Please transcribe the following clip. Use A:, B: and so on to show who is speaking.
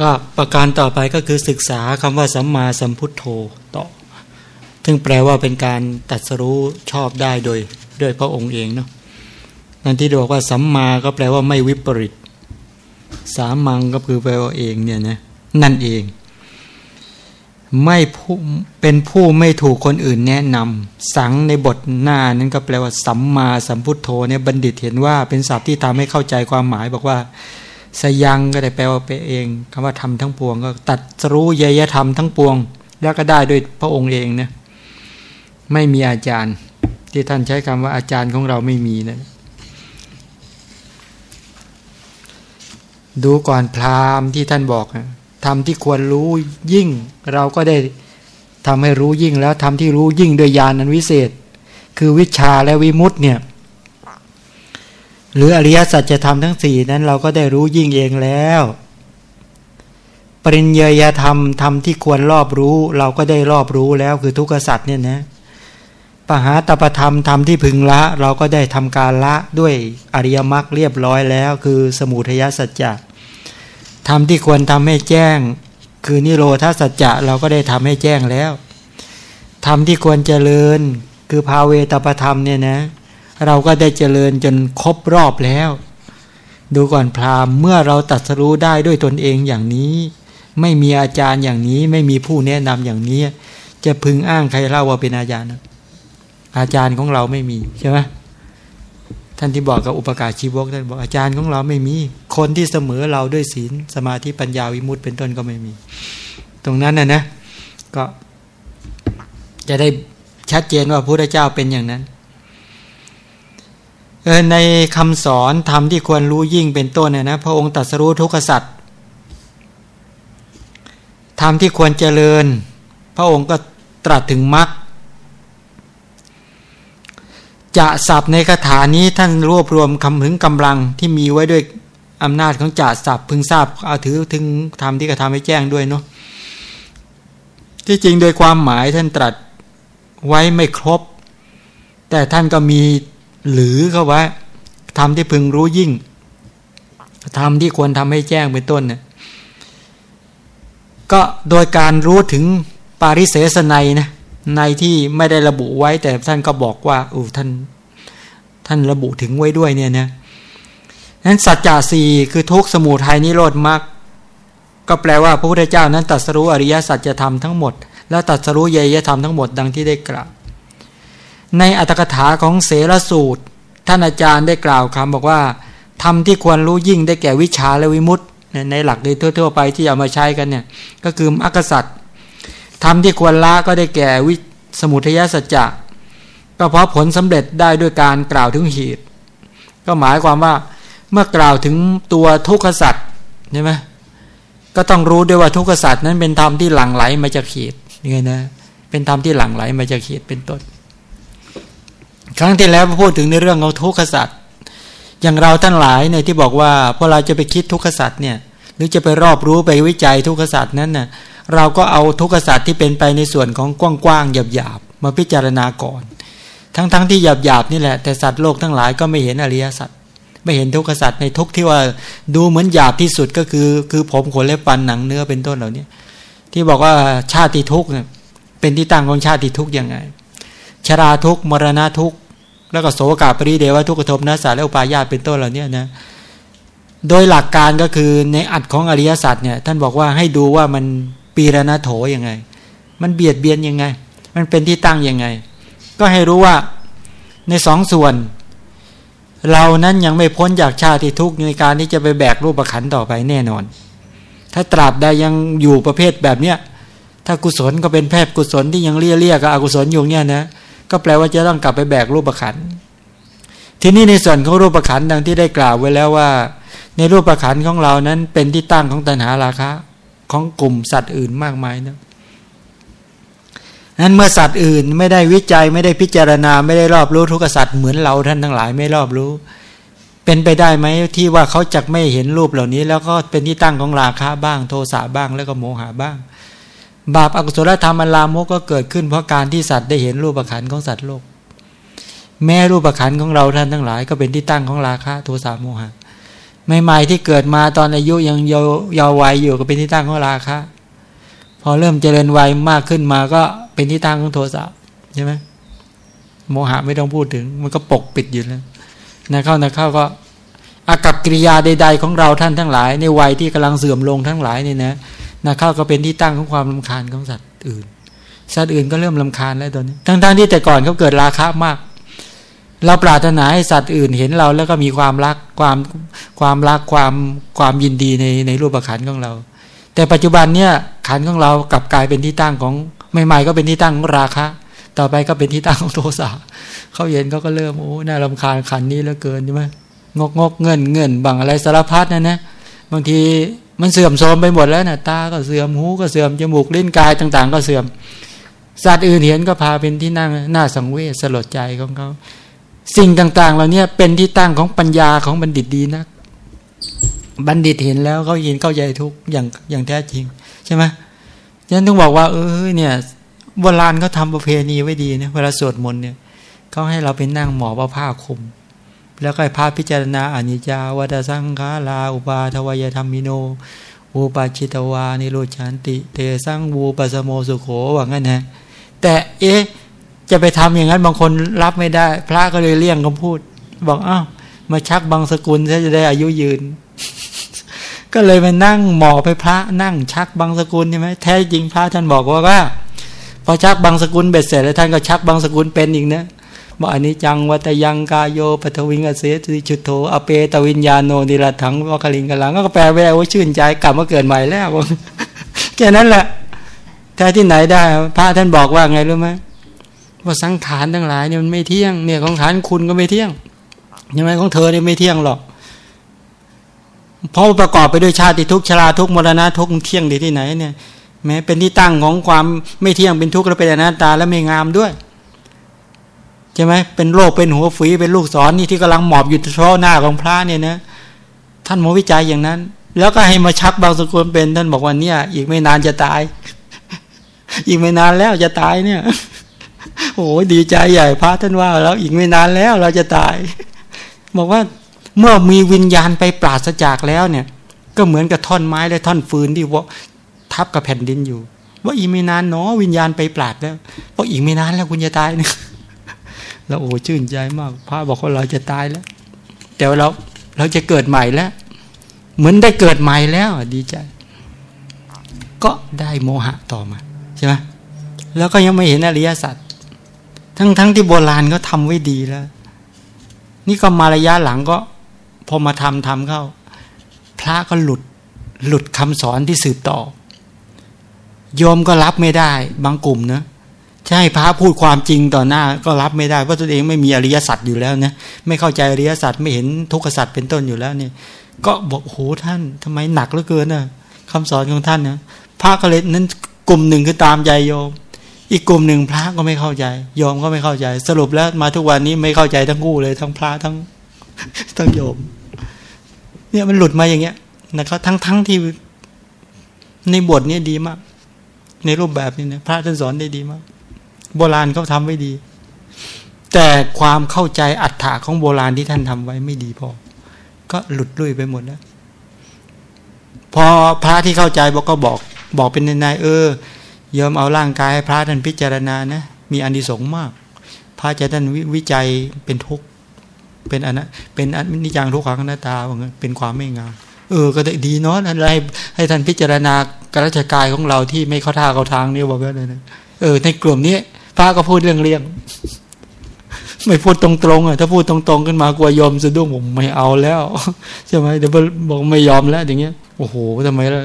A: ก็ประการต่อไปก็คือศึกษาคำว่าสัมมาสัมพุทโธต่อ ซึ่งแปลว่าเป็นการตัดสรู้ชอบได้โดยด้วยพระองค์เองเนาะนั่นที่บอกว่าสัมมาก็แปลว่าไม่วิปริต สามังก็คือแปลว่าเองเนี่ยนะนั่นเอง ไม่ผู้เป็นผู้ไม่ถูกคนอื่นแนะนำสังในบทหน้านั้นก็แปลว่าสัมมาสัมพุทโธเนี่ยบัณฑิตเห็นว่าเป็นศัพท์ที่ทำให้เข้าใจความหมายบอกว่า สยังก็ได้แปลว่าไปเองคำว่าทำทั้งปวง ก็ตัดรู้เยยธรรมทั้งปวง แล้วก็ได้ด้วยพระองค์เองนะไม่มีอาจารย์ ที่ท่านใช้คำว่าอาจารย์ของเราไม่มีนะดูก่อนพราหมณ์ที่ท่านบอกทำที่ควรรู้ยิ่ง เราก็ได้ทำให้รู้ยิ่งแล้วทำที่รู้ยิ่งโดยญาณนันวิเศษ คือวิชาและวิมุตต์เนี่ย หรืออริยสัจจะทำทั้งสี่นั้นเราก็ได้รู้ยิ่งเองแล้ว ปริญญาธรรมธรรมที่ควรรอบรู้ เราก็ได้รอบรู้แล้วคือทุกขสัจเนี่ยนะปหาตประธรรมธรรมที่พึงละ เราก็ได้ทำการละด้วยอริยมรรคเรียบร้อยแล้ว คือสมุทัยสัจจะธรรมที่ควรทำให้แจ้ง คือนิโรธาสัจจะเราก็ได้ทำให้แจ้งแล้วธรรมที่ควรเจริญ คือภาเวตประธรรมเนี่ยนะ เราก็ได้เจริญจนครบรอบแล้ว ดูก่อนพราหมณ์เมื่อเราตัดสรู้ได้ด้วยตนเองอย่างนี้ ไม่มีอาจารย์อย่างนี้ ไม่มีผู้แนะนำอย่างนี้ จะพึงอ้างใครเล่าว่าเป็นอาจารย์อาจารย์ของเราไม่มีใช่ไหมท่านที่บอกกับอุปการชีวกท่านบอกอาจารย์ของเราไม่มี คนที่เสมอเราด้วยศีลสมาธิปัญญาวิมุตต์เป็นต้นก็ไม่มี ตรงนั้นนะนะก็จะได้ชัดเจนว่าพระพุทธเจ้าเป็นอย่างนั้น ในคำสอนธรรมที่ควรรู้ยิ่งเป็นต้นเนี่ยนะพระองค์ตรัสรู้ทุกขสัตว์ธรรมที่ควรเจริญ พระองค์ก็ตรัสถึงมรรคจะสับในคาถานี้ท่านรวบรวมคำถึงกำลังที่มีไว้ด้วยอำนาจของจ่าสับพึงทราบเอาถือถึงธรรมที่กระทำให้แจ้งด้วยเนาะที่จริงโดยความหมายท่านตรัสไว้ไม่ครบ แต่ท่านก็มี หรือเขาไว้ทำที่พึงรู้ยิ่งทำที่ควรทำให้แจ้งเป็นต้นเนี่ยก็โดยการรู้ถึงปาริเสสนัยนะในที่ไม่ได้ระบุไว้แต่ท่านก็บอกว่าอู้ท่านท่านระบุถึงไว้ด้วยเนี่ยนะนั้นสัจจะสี่คือทุกสมุทัยนิโรธมรรคก็แปลว่าพระพุทธเจ้านั้นตัดสรู้อริยสัจธรรมทั้งหมด แล้วตัดสรู้เยยธรรมทั้งหมดดังที่ได้กล่าว ในอัตถกถาของเสรสูตร ท่านอาจารย์ได้กล่าวคำบอกว่าทำที่ควรรู้ยิ่งได้แก่วิชาและวิมุตต์ในหลักโดยทั่ว ๆ ไปที่เอามาใช้กันเนี่ยก็คืออักษัตริย์ทำที่ควรละก็ได้แก่วิสมุทัยสัจจะก็เพราะผลสำเร็จได้ด้วยการกล่าวถึงเหตุ ก็หมายความว่าเมื่อกล่าวถึงตัวทุกขสัตว์ใช่ไหมก็ต้องรู้ด้วยว่าทุกขสัตว์นั้นเป็นธรรมที่หลั่งไหลมาจากเหตุนี่ไงนะเป็นธรรมที่หลั่งไหลมาจากเหตุเป็นต้น ครั้งที่แล้วพูดถึงในเรื่องของทุกขสัตว์อย่างเราท่านหลายเนี่ยที่บอกว่าพอเราจะไปคิดทุกขสัตว์เนี่ย หรือจะไปรอบรู้ไปวิจัยทุกขสัตว์นั้นน่ะเราก็เอาทุกขสัตว์ที่เป็นไปในส่วนของกว้างๆหยาบๆมาพิจารณาก่อน ทั้งๆทที่หยาบๆนี่แหละแต่สัตว์โลกทั้งหลายก็ไม่เห็นอริยสัจไม่เห็นทุกขสัตว์ในทุกที่ว่าดูเหมือนหยาบที่สุดก็คือ คือผมขนเล็บฟันหนังเนื้อเป็นต้นเหล่านี้ที่บอกว่าชาติทุกข์เป็นที่ตั้งของชาติทุกข์ยังไง ชราทุกมรณะทุกแล้วก็โสกาปริเดวะทุกขโทมนัสสาและอุปายาตเป็นต้นเหล่านี้นะโดยหลักการก็คือในอัดของอริยสัจเนี่ยท่านบอกว่าให้ดูว่ามันปีรณโถยังไง มันเบียดเบียนยังไง มันเป็นที่ตั้งยังไง ก็ให้รู้ว่าในสองส่วน เรานั้นยังไม่พ้นจากชาติทุกข์ในการที่จะไปแบกรูปขันต่อไปแน่นอน ถ้าตราบใดยังอยู่ประเภทแบบเนี้ยถ้ากุศลก็เป็นแพทย์กุศลที่ยังเลี่ยเลี่ยกับอกุศลอยู่เนี่ยนะ ก็แปลว่าจะต้องกลับไปแบกรูปขันทีนี้ในส่วนของรูปขันดังที่ได้กล่าวไว้แล้วว่า ในรูปขันของเรานั้นเป็นที่ตั้งของตัณหาราคะของกลุ่มสัตว์อื่นมากมายนะนั้นเมื่อสัตว์อื่นไม่ได้วิจัยไม่ได้พิจารณาไม่ได้รอบรู้ทุกสัตว์เหมือนเราท่านทั้งหลายไม่รอบรู้ เป็นไปได้ไหมที่ว่าเขาจะไม่เห็นรูปเหล่านี้ แล้วก็เป็นที่ตั้งของราคะบ้างโทสะบ้างแล้วก็โมหะบ้าง บาปอากุศลธรรมอันลามกก็เกิดขึ้นเพราะการที่สัตว์ได้เห็นรูปขันของสัตว์โลก แม้รูปขันของเราท่านทั้งหลาย ก็เป็นที่ตั้งของราคะโทสะโมหะใหม่ๆที่เกิดมาตอนอายุยังเยาวยาววัยอยู่ก็เป็นที่ตั้งของราคะพอเริ่มเจริญวัยมากขึ้นมาก็เป็นที่ตั้งของโทสะใช่ไหมโมหะไม่ต้องพูดถึง มันก็ปกปิดอยู่แล้วนะเข้านะเข้าก็อากับกิริยาใด ๆ ของเราท่านทั้งหลาย ในวัยที่กำลังเสื่อมลงทั้งหลายนี่นะ นะเข้าก็เป็นที่ตั้งของความลำคาญของสัตว์อื่น สัตว์อื่นก็เริ่มลำคาญแล้วตอนนี้ ทั้งๆที่แต่ก่อนเขาเกิดราคะมาก เราปรารถนาให้สัตว์อื่นเห็นเราแล้วก็มีความรักความความรักความความยินดีในในรูปขันของเรา แต่ปัจจุบันเนี่ยขันของเรากลับกลายเป็นที่ตั้งของใหม่ๆก็เป็นที่ตั้งของราคะ ต่อไปก็เป็นที่ตั้งของโทสะเขาเห็นเขาก็เริ่มโอ้น่ารำคาญขันนี้เหลือเกินใช่ไหมงกงกเงินเงินบังอะไรสารพัดนะนะบางที มันเสื่อมโทรมไปหมดแล้วนะตาก็เสื่อมหูก็เสื่อมจมูกลิ้นกายต่าง ๆ ก็เสื่อม สัตว์อื่นเห็นก็พาเป็นที่นั่งหน้าสังเวชสลดใจของเขาสิ่งต่าง ๆ เหล่านี้เป็นที่ตั้งของปัญญาของบัณฑิตดีนะบัณฑิตเห็นแล้วเขาเห็นเข้าใจทุกอย่างอย่างแท้จริง ใช่ไหมฉะนั้นต้องบอกว่า เออเนี่ยโบราณเขาทาประเพณีไว้ดีนะเวลาสวดมนต์เนี่ยเขาให้เราเป็นนั่งหมอบผ้าคลุม แล้วก็พาพิจารณาอนิจจาวัฏสังขาราอุปาทวยธรรมิโนวูปาชิตวานิโรชันติ เตสังวูปสโมสุโขว่างั้นนะแต่เอ๊ะจะไปทำอย่างนั้นบางคนรับไม่ได้ พระก็เลยเลี่ยงคำพูด บอกอ้าวมาชักบางสกุลจะได้อายุยืน ก็เลยไปนั่งหมอไปพระนั่งชักบางสกุลใช่ไหมแท้จริงพระท่านบอกว่าว่าพอชักบางสกุลเบ็ดเสร็จแล้วท่านก็ชักบางสกุลเป็นอีกนะ บอกอันนี้จังวัตยังกายโยปทวิงเสติชุดโธอเปตวิญญาโนนิรัถังวคลิงกลังก็แปลไว้ว่าชื่นใจกลับมาเกิดใหม่แล้วแค่นั้นแหละแท้ที่ไหนได้ พระท่านบอกว่าไงรู้ไหมว่าสังขารทั้งหลายเนี่ยมันไม่เที่ยงเนี่ยของฐานคุณก็ไม่เที่ยงยังไงของเธอเนี่ยไม่เที่ยงหรอกเพราะประกอบไปด้วยชาติทุกชราทุกมรณะทุกเที่ยงดีที่ไหนเนี่ยแม้เป็นที่ตั้งของความไม่เที่ยงเป็นทุกข์และเป็นอนัตตาและไม่งามด้วย ช่ไหมเป็นโรคเป็นหัวฝีเป็นลูกศรนนี่ที่กำลังหมอบอยู่เฉพาะหน้าของพระเนี่ยนะท่านมาวิจัยอย่างนั้น แล้วก็ให้มาชักบางสกุลเป็น ท่านบอกว่าเนี่ย อีกไม่นานจะตาย อีกไม่นานแล้วจะตายเนี่ยโอ้ดีใจใหญ่พระท่านว่าแล้วอีกไม่นานแล้วเราจะตาย บอกว่าเมื่อมีวิญญาณไปปราศจากแล้วเนี่ย ก็เหมือนกับท่อนไม้และท่อนฟืนที่ว่าทับกับแผ่นดินอยู่ ว่าอีกไม่นานเนาะวิญญาณไปปราดแล้วเพราอีกไม่นานแล้วคุณจะตายเนี่ย แล้วโอ้ชื่นใจมากพระบอกว่าเราจะตายแล้ว แต่ว่าเราเราจะเกิดใหม่แล้ว เหมือนได้เกิดใหม่แล้วดีใจ ก็ได้โมหะต่อมาใช่ไหมแล้วก็ยังไม่เห็นอริยสัจทั้งทั้งที่โบราณก็ทำไว้ดีแล้ว นี่ก็มาระยะหลังก็ พอมาทำทำเข้า พระก็หลุดหลุดคำสอนที่สืบต่อโยมก็รับไม่ได้ บางกลุ่มเนะ ใช่พระพูดความจริงต่อหน้าก็รับไม่ได้เพราะตัวเองไม่มีอริยสัจอยู่แล้วนะไม่เข้าใจอริยสัจไม่เห็นทุกขสัจเป็นต้นอยู่แล้วเนี่ย ก็บอกโอ้โหท่านทำไมหนักเหลือเกินนะคำสอนของท่านนะพระก็เลยนั้นกลุ่มหนึ่งคือตามใจโยม อีกกลุ่มหนึ่งพระก็ไม่เข้าใจโยมก็ไม่เข้าใจ สรุปแล้วมาทุกวันนี้ไม่เข้าใจทั้งคู่เลยทั้งพระทั้งทั้งโยม เนี่ยมันหลุดมาอย่างเงี้ยนะครับทั้งทั้งที่ในบทนี้ดีมาก ในรูปแบบนี้นะพระท่านสอนได้ดีมาก โบราณเขาทาไว้ดี แต่ความเข้าใจอัฏฐะของโบราณที่ท่านทำไว้ไม่ดีพอ ก็หลุดลุ่ยไปหมดแล้ว พอพระที่เข้าใจบอกก็บอก บอกเป็นนายเออยอมเอาร่างกายให้พระท่านพิจารณานะ มีอันดีสงมาก พระจะท่านววิจัยเป็นทุกข์เป็นอันนะเป็นอันนิจังทุกขังหน้าตาเป็นความไม่งามเออก็ดีเนาะอะไรให้ท่านพิจารณากระชกายของเราที่ไม่เข้าท่าเข้าทางนี่บอกว่าเลยนะเออในกลุ่มนี้ พระก็พูดเรื่องเลี่ยง ไม่พูดตรงๆอะถ้าพูดตรงๆขึ้นมากลัวยอมสะดุ้งผมไม่เอาแล้วใช่ไหมเดี๋ยวบอกไม่ยอมแล้วอย่างเงี้ยโอ้โหทำไมล่ะ